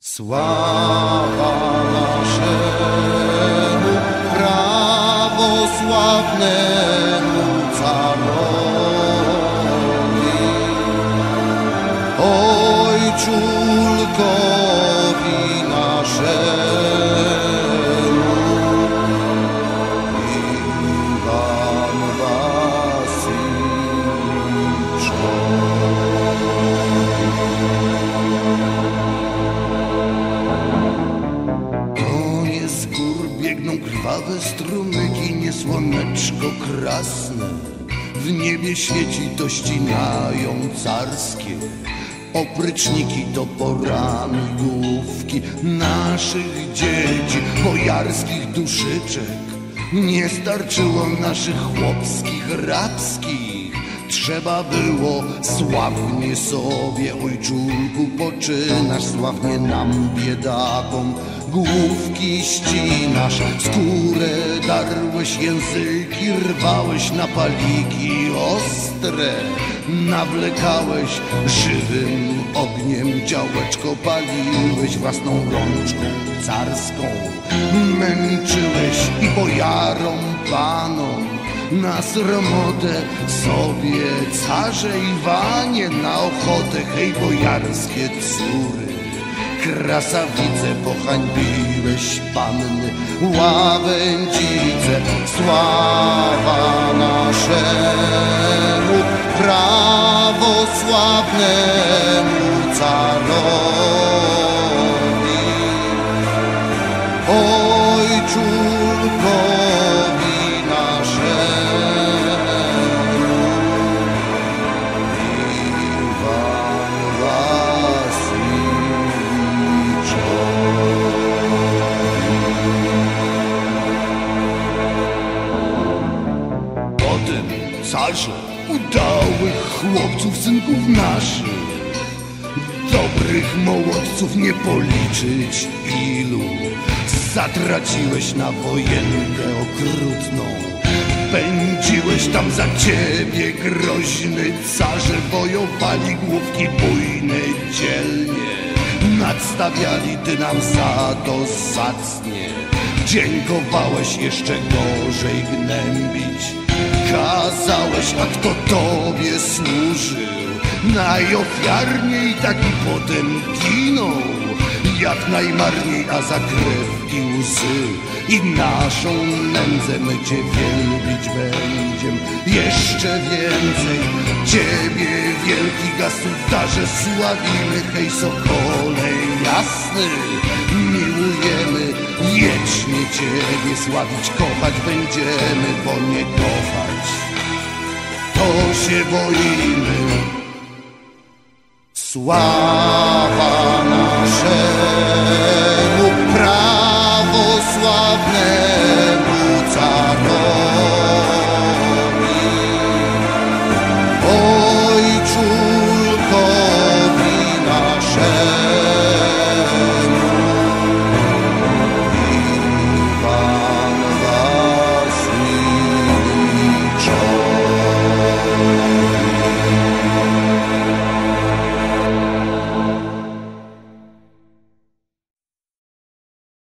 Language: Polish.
Sława naszemu prawosławnemu carowi, Ojczulkowi naszemu, krwawe strumyki, nie słoneczko krasne. W niebie świeci to ścinają carskie opryczniki, toporami główki naszych dzieci, bojarskich duszyczek. Nie starczyło naszych chłopskich, rabskich. Trzeba było sławnie sobie, ojczulku, poczynasz sławnie nam, biedakom. Główki ścinasz, skórę darłeś, języki rwałeś na paliki ostre. Nawlekałeś żywym ogniem, działeczko paliłeś własną rączką carską. Męczyłeś i bojarom, panom na sromotę sobie carze Iwanie na ochotę hej bojarskie córy krasawice pohańbiłeś panny łabędzice sława naszemu prawosławnemu Potem carze udałych chłopców, synków naszych. Dobrych mołodców nie policzyć ilu. Zatraciłeś na wojenkę okrutną. Pędziłeś tam za ciebie groźny Carze. Wojowali główki bujne dzielnie. Nadstawiali ty nam za to zacnie. Dziękowałeś jeszcze gorzej gnębić Kazałeś, a kto tobie służył? Najofiarniej taki potem ginął. Jak najmarniej, a za krew i łzy. I naszą nędzę my cię wielbić będziem. Jeszcze więcej. Ciebie wielki gasudarze Sławimy, hej sokole jasny. Miłujemy Wiecznie Ciebie sławić, kochać będziemy, bo nie kochać to się boimy. Sława naszemu prawosławnemu carowi.